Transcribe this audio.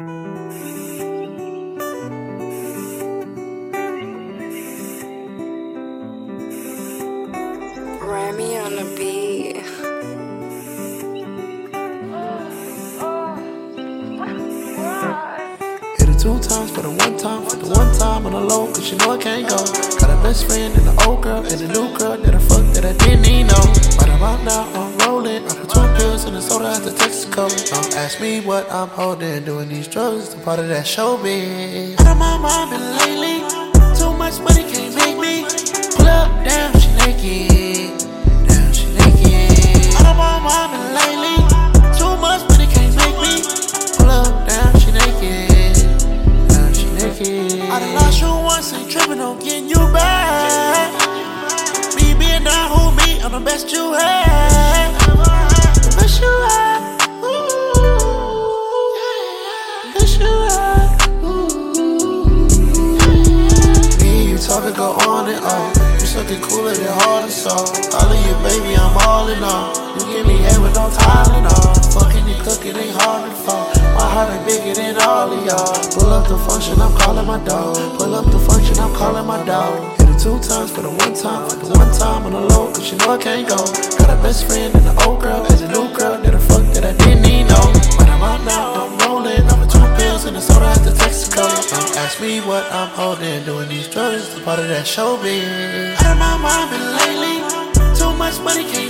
Remy on the beat. Hit it two times for the one time, for the one time on the low, cause you know I can't go. Got a best friend and an old girl and a new girl pills in the Texaco. Don't ask me what I'm holding, doing these drugs, the part of that showbiz. Out of my mind, been lately. Too much money can't make me. Pull up, damn, she naked. Damn, she naked. Out of my mind, been lately. Too much money can't make me. Pull up, damn, she naked. Damn, she naked. I done lost you once, ain't tripping on getting you back. Me being down who me, I'm the best you had. Something cooler than hard and soft. All of you, baby, I'm all in all. You give me with no Tylenol. Fucking and cooking ain't hard to fall. My heart ain't bigger than all of y'all. Pull up the function, I'm calling my dog. Pull up the function, I'm calling my dog. Hit it two times for the one time, the one time on the low, cause you know I can't go. Got a best friend and an old girl, and a new girl that I fuck that I didn't ask me what I'm holding, doing these drugs, the part of that showbiz. Out of my mind, been lately. Too much money can't